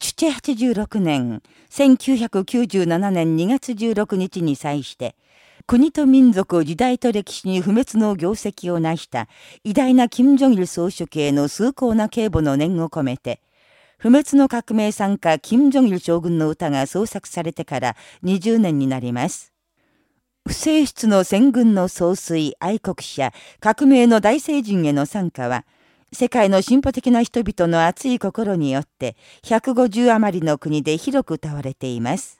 チュチェ86年、1997年2月16日に際して、国と民族、時代と歴史に不滅の業績を成した偉大な金正日総書記への崇高な警護の念を込めて、不滅の革命参加金正日将軍の歌が創作されてから20年になります。不正室の戦軍の総帥、愛国者、革命の大聖人への参加は、世界の進歩的な人々の熱い心によって、150余りの国で広く歌われています。